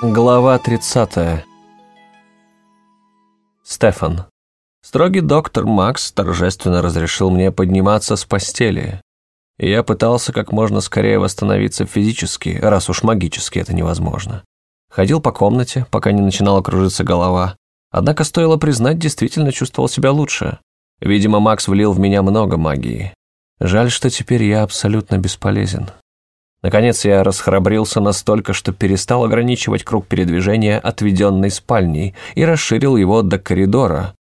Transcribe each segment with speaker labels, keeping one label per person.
Speaker 1: Глава 30. Стефан. Строгий доктор Макс торжественно разрешил мне подниматься с постели. И я пытался как можно скорее восстановиться физически, раз уж магически это невозможно. Ходил по комнате, пока не начинала кружиться голова. Однако стоило признать, действительно чувствовал себя лучше. Видимо, Макс влил в меня много магии. Жаль, что теперь я абсолютно бесполезен. Наконец я расхрабрился настолько, что перестал ограничивать круг передвижения отведенной спальней и расширил его до коридора,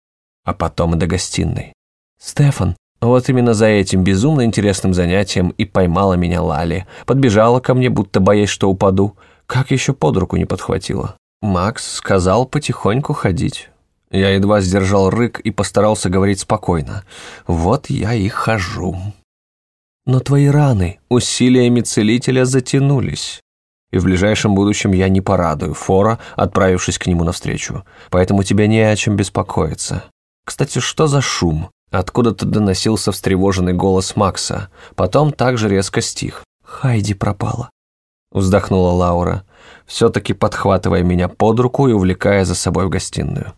Speaker 1: а потом и до гостиной. «Стефан, вот именно за этим безумно интересным занятием и поймала меня Лали. Подбежала ко мне, будто боясь, что упаду. Как еще под руку не подхватила. Макс сказал потихоньку ходить. Я едва сдержал рык и постарался говорить спокойно. Вот я и хожу. Но твои раны усилиями целителя затянулись. И в ближайшем будущем я не порадую Фора, отправившись к нему навстречу. Поэтому тебе не о чем беспокоиться. Кстати, что за шум? Откуда-то доносился встревоженный голос Макса. Потом также резко стих. «Хайди пропала», — вздохнула Лаура, все-таки подхватывая меня под руку и увлекая за собой в гостиную.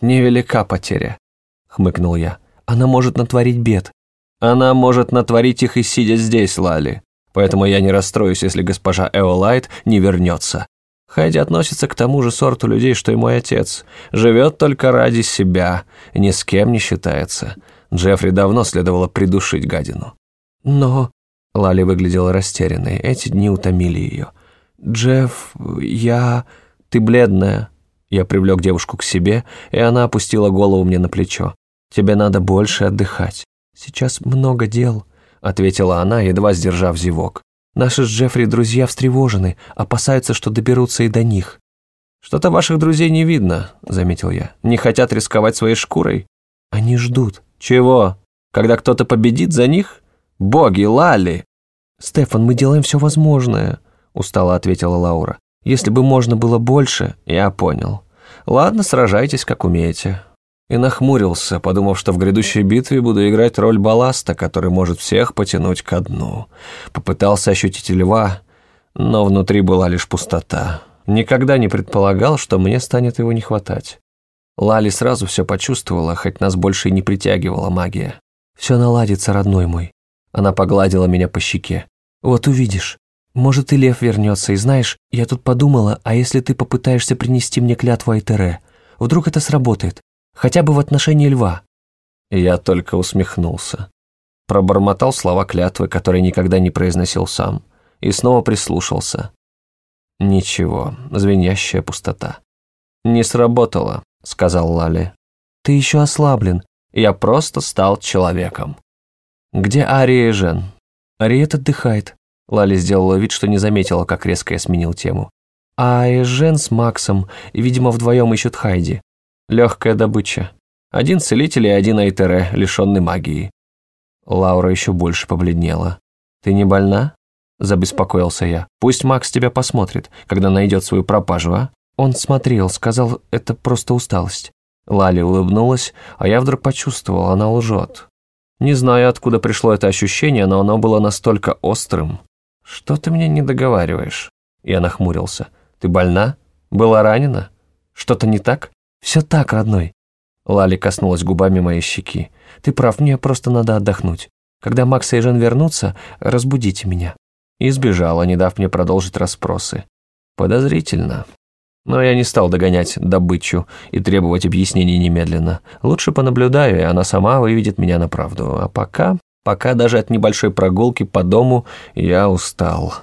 Speaker 1: «Невелика потеря», — хмыкнул я. «Она может натворить бед, она может натворить их и сидя здесь, Лали. Поэтому я не расстроюсь, если госпожа Эолайт не вернется. Хайди относится к тому же сорту людей, что и мой отец. Живет только ради себя, ни с кем не считается. Джеффри давно следовало придушить гадину. Но... Лали выглядела растерянной, эти дни утомили ее. «Джефф, я... Ты бледная». Я привлек девушку к себе, и она опустила голову мне на плечо. «Тебе надо больше отдыхать. «Сейчас много дел», — ответила она, едва сдержав зевок. «Наши с Джеффри друзья встревожены, опасаются, что доберутся и до них». «Что-то ваших друзей не видно», — заметил я. «Не хотят рисковать своей шкурой?» «Они ждут». «Чего? Когда кто-то победит за них? Боги, Лали!» «Стефан, мы делаем все возможное», — устало ответила Лаура. «Если бы можно было больше, я понял. Ладно, сражайтесь, как умеете и нахмурился, подумав, что в грядущей битве буду играть роль балласта, который может всех потянуть ко дну. Попытался ощутить льва, но внутри была лишь пустота. Никогда не предполагал, что мне станет его не хватать. Лали сразу все почувствовала, хоть нас больше и не притягивала магия. «Все наладится, родной мой». Она погладила меня по щеке. «Вот увидишь. Может, и лев вернется, и знаешь, я тут подумала, а если ты попытаешься принести мне клятву Айтере? Вдруг это сработает? Хотя бы в отношении льва. Я только усмехнулся. Пробормотал слова клятвы, которые никогда не произносил сам, и снова прислушался. Ничего, звенящая пустота. «Не сработало», — сказал Лали. «Ты еще ослаблен. Я просто стал человеком». «Где Ария и Жен?» «Ариет отдыхает». Лали сделала вид, что не заметила, как резко я сменил тему. «А Эжен с Максом, видимо, вдвоем ищут Хайди. Легкая добыча. Один целитель и один Айтере, лишенный магии. Лаура еще больше побледнела. «Ты не больна?» – забеспокоился я. «Пусть Макс тебя посмотрит, когда найдет свою пропажу, а?» Он смотрел, сказал, это просто усталость. Лали улыбнулась, а я вдруг почувствовал, она лжет. Не знаю, откуда пришло это ощущение, но оно было настолько острым. «Что ты мне не договариваешь?» Я нахмурился. «Ты больна? Была ранена? Что-то не так?» «Все так, родной». Лали коснулась губами моей щеки. «Ты прав, мне просто надо отдохнуть. Когда Макс и Жен вернутся, разбудите меня». И сбежала, не дав мне продолжить расспросы. Подозрительно. Но я не стал догонять добычу и требовать объяснений немедленно. Лучше понаблюдаю, и она сама выведет меня на правду. А пока, пока даже от небольшой прогулки по дому я устал.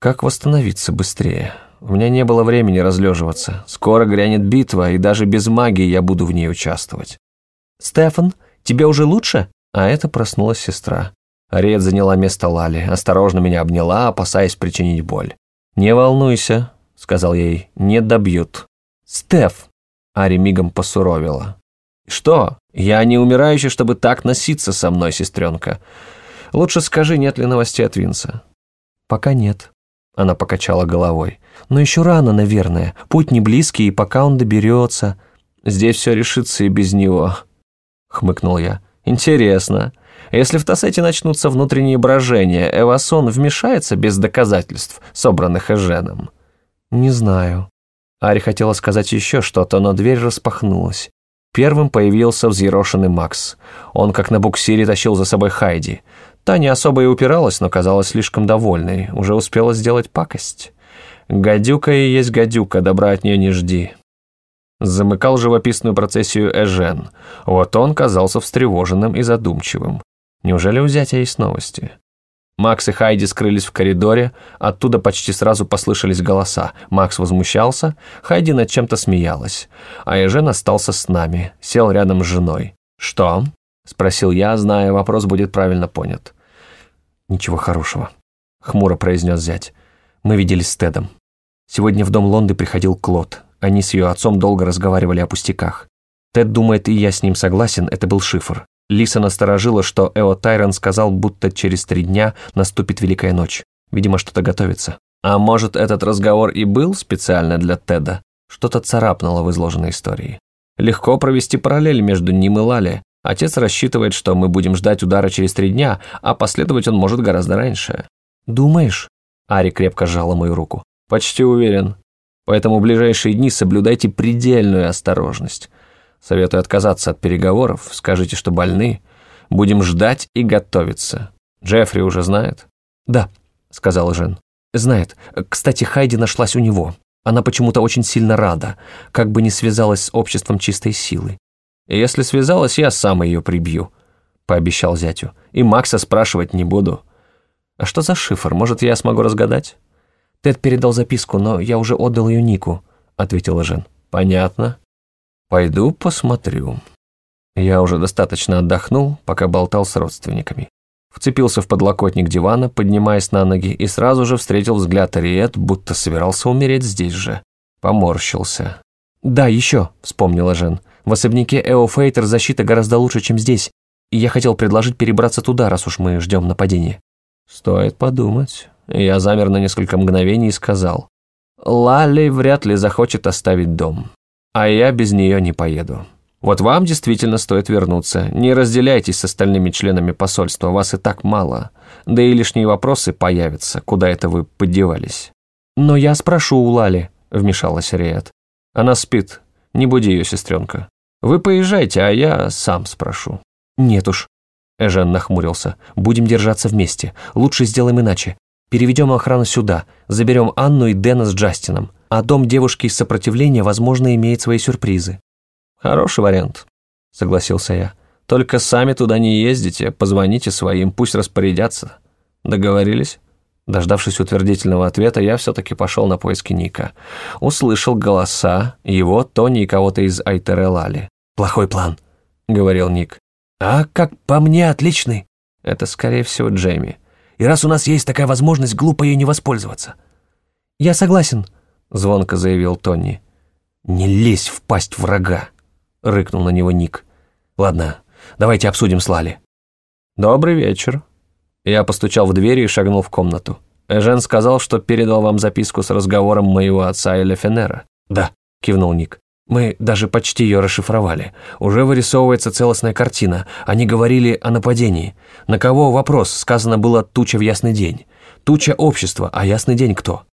Speaker 1: Как восстановиться быстрее? У меня не было времени разлеживаться. Скоро грянет битва, и даже без магии я буду в ней участвовать. «Стефан, тебе уже лучше?» А это проснулась сестра. Ариет заняла место Лали, осторожно меня обняла, опасаясь причинить боль. «Не волнуйся», — сказал ей, — «не добьют». «Стеф!» — Ари мигом посуровила. «Что? Я не умирающий, чтобы так носиться со мной, сестренка. Лучше скажи, нет ли новостей от Винса?» «Пока нет», она покачала головой. «Но еще рано, наверное. Путь не близкий, и пока он доберется...» «Здесь все решится и без него», — хмыкнул я. «Интересно. Если в Тассете начнутся внутренние брожения, Эвасон вмешается без доказательств, собранных Эженом?» «Не знаю». Ари хотела сказать еще что-то, но дверь распахнулась. Первым появился взъерошенный Макс. Он, как на буксире, тащил за собой Хайди. Та не особо и упиралась, но казалась слишком довольной. Уже успела сделать пакость. Гадюка и есть гадюка, добра от нее не жди. Замыкал живописную процессию Эжен. Вот он казался встревоженным и задумчивым. Неужели у зятя есть новости? Макс и Хайди скрылись в коридоре, оттуда почти сразу послышались голоса. Макс возмущался, Хайди над чем-то смеялась, а Эжен остался с нами, сел рядом с женой. «Что?» – спросил я, зная, вопрос будет правильно понят. «Ничего хорошего», – хмуро произнес зять. «Мы виделись с Тедом. Сегодня в дом Лонды приходил Клод. Они с ее отцом долго разговаривали о пустяках. Тед думает, и я с ним согласен, это был шифр. Лиса насторожила, что Эо Тайрон сказал, будто через три дня наступит Великая Ночь. Видимо, что-то готовится. А может, этот разговор и был специально для Теда? Что-то царапнуло в изложенной истории. Легко провести параллель между ним и Лали. Отец рассчитывает, что мы будем ждать удара через три дня, а последовать он может гораздо раньше. «Думаешь?» Ари крепко сжала мою руку. «Почти уверен. Поэтому в ближайшие дни соблюдайте предельную осторожность. Советую отказаться от переговоров, скажите, что больны. Будем ждать и готовиться. Джеффри уже знает?» «Да», — сказал Жен. «Знает. Кстати, Хайди нашлась у него. Она почему-то очень сильно рада, как бы не связалась с обществом чистой силы. Если связалась, я сам ее прибью», — пообещал зятю. «И Макса спрашивать не буду». «А что за шифр? Может, я смогу разгадать?» «Тед передал записку, но я уже отдал ее Нику», — ответила Жен. «Понятно. Пойду посмотрю». Я уже достаточно отдохнул, пока болтал с родственниками. Вцепился в подлокотник дивана, поднимаясь на ноги, и сразу же встретил взгляд Ариет, будто собирался умереть здесь же. Поморщился. «Да, еще», — вспомнила Жен. «В особняке Эофейтер защита гораздо лучше, чем здесь, и я хотел предложить перебраться туда, раз уж мы ждем нападения». «Стоит подумать». Я замер на несколько мгновений и сказал. «Лали вряд ли захочет оставить дом, а я без нее не поеду. Вот вам действительно стоит вернуться. Не разделяйтесь с остальными членами посольства, вас и так мало. Да и лишние вопросы появятся, куда это вы подевались». «Но я спрошу у Лали», — вмешалась Риет. «Она спит. Не буди ее, сестренка. Вы поезжайте, а я сам спрошу». «Нет уж», — Эжен нахмурился. «Будем держаться вместе. Лучше сделаем иначе. Переведем охрану сюда, заберем Анну и Дэна с Джастином, а дом девушки из сопротивления, возможно, имеет свои сюрпризы». «Хороший вариант», — согласился я. «Только сами туда не ездите, позвоните своим, пусть распорядятся. Договорились?» Дождавшись утвердительного ответа, я все-таки пошел на поиски Ника. Услышал голоса, его, Тони и кого-то из Айтерелали.
Speaker 2: «Плохой план», —
Speaker 1: говорил Ник.
Speaker 2: «А как по мне, отличный».
Speaker 1: Это, скорее всего, Джейми.
Speaker 2: И раз у нас есть такая возможность, глупо ей не воспользоваться».
Speaker 3: «Я согласен», —
Speaker 1: звонко заявил Тони.
Speaker 2: «Не лезь в пасть врага», — рыкнул на него Ник. «Ладно, давайте обсудим с Лали».
Speaker 1: «Добрый вечер». Я постучал в дверь и шагнул в комнату. Эжен сказал, что передал вам записку с разговором моего отца и Лефенера.
Speaker 2: «Да», — кивнул Ник. Мы даже почти ее расшифровали. Уже вырисовывается целостная картина. Они говорили о нападении. На кого вопрос? Сказано было «туча в ясный день». Туча общества, а ясный день кто?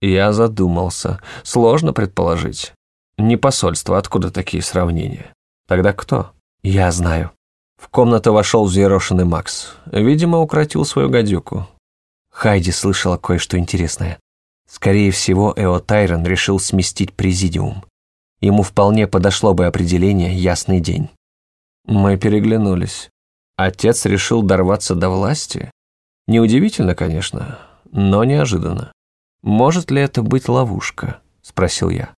Speaker 1: Я задумался. Сложно предположить. Не посольство, откуда такие сравнения? Тогда кто?
Speaker 2: Я знаю.
Speaker 1: В комнату вошел взъерошенный Макс. Видимо, укротил свою гадюку.
Speaker 2: Хайди слышала кое-что интересное. Скорее всего, Эо Тайрон решил сместить президиум. Ему вполне подошло бы определение «ясный день».
Speaker 1: Мы переглянулись. Отец решил дорваться до власти? Неудивительно, конечно, но неожиданно. «Может ли это быть ловушка?» – спросил я.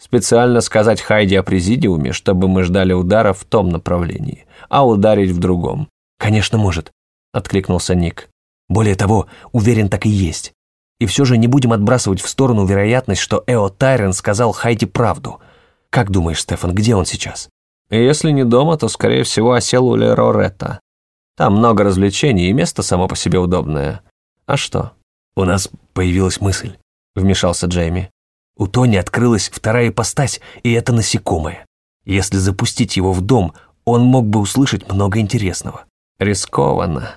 Speaker 1: «Специально сказать Хайди о президиуме, чтобы мы ждали удара в том направлении, а ударить в другом».
Speaker 2: «Конечно, может», – откликнулся Ник. «Более того, уверен, так и есть. И все же не будем отбрасывать в сторону вероятность, что Эо Тайрен сказал Хайди правду – как думаешь, Стефан, где он сейчас?
Speaker 1: Если не дома, то, скорее всего, осел у Лероретта. Там много развлечений, и место само по себе удобное. А что?
Speaker 2: У нас появилась мысль, вмешался Джейми. У Тони открылась вторая ипостась, и это насекомое. Если запустить его в дом, он мог бы услышать много интересного.
Speaker 1: Рискованно,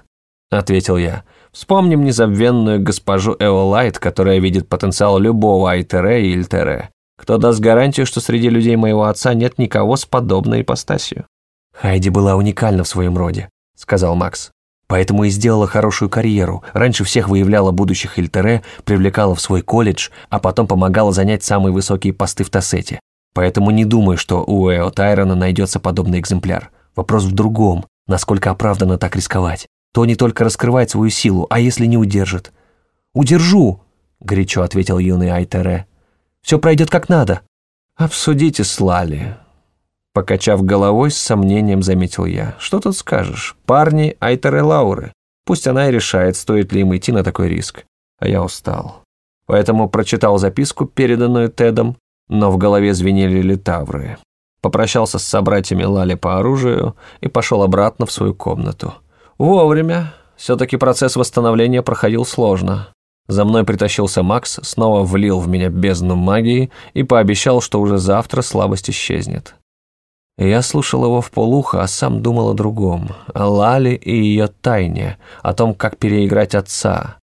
Speaker 1: ответил я. Вспомним незабвенную госпожу Эолайт, которая видит потенциал любого Айтере и Ильтере. Кто даст гарантию, что среди людей моего отца нет никого с подобной ипостасью?
Speaker 2: Хайди была уникальна в своем роде, сказал Макс. Поэтому и сделала хорошую карьеру. Раньше всех выявляла будущих Ильтере, привлекала в свой колледж, а потом помогала занять самые высокие посты в Тассете. Поэтому не думаю, что у Эо Тайрона найдется подобный экземпляр. Вопрос в другом. Насколько оправданно так рисковать? То не только раскрывает свою силу, а если не удержит? «Удержу!» — горячо ответил юный Айтере. «Все пройдет как надо».
Speaker 1: «Обсудите с Лали». Покачав головой, с сомнением заметил я. «Что тут скажешь? Парни Айтере Лауры. Пусть она и решает, стоит ли им идти на такой риск. А я устал. Поэтому прочитал записку, переданную Тедом, но в голове звенели литавры попрощался с собратьями Лали по оружию и пошел обратно в свою комнату. Вовремя. Все-таки процесс восстановления проходил сложно. За мной притащился Макс, снова влил в меня бездну магии и пообещал, что уже завтра слабость исчезнет. Я слушал его в полухо, а сам думал о другом, о Лали и ее тайне, о том, как переиграть отца,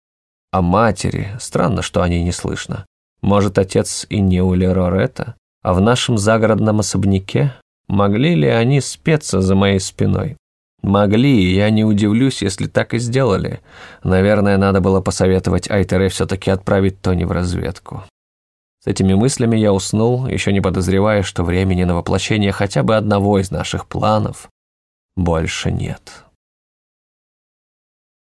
Speaker 1: о матери, странно, что о ней не слышно. Может, отец и не у Лерорета? А в нашем загородном особняке могли ли они спеться за моей спиной? Могли, и я не удивлюсь, если так и сделали. Наверное, надо было посоветовать Айтере все-таки отправить Тони в разведку. С этими мыслями я уснул, еще не подозревая, что времени на воплощение хотя бы одного из наших планов больше нет.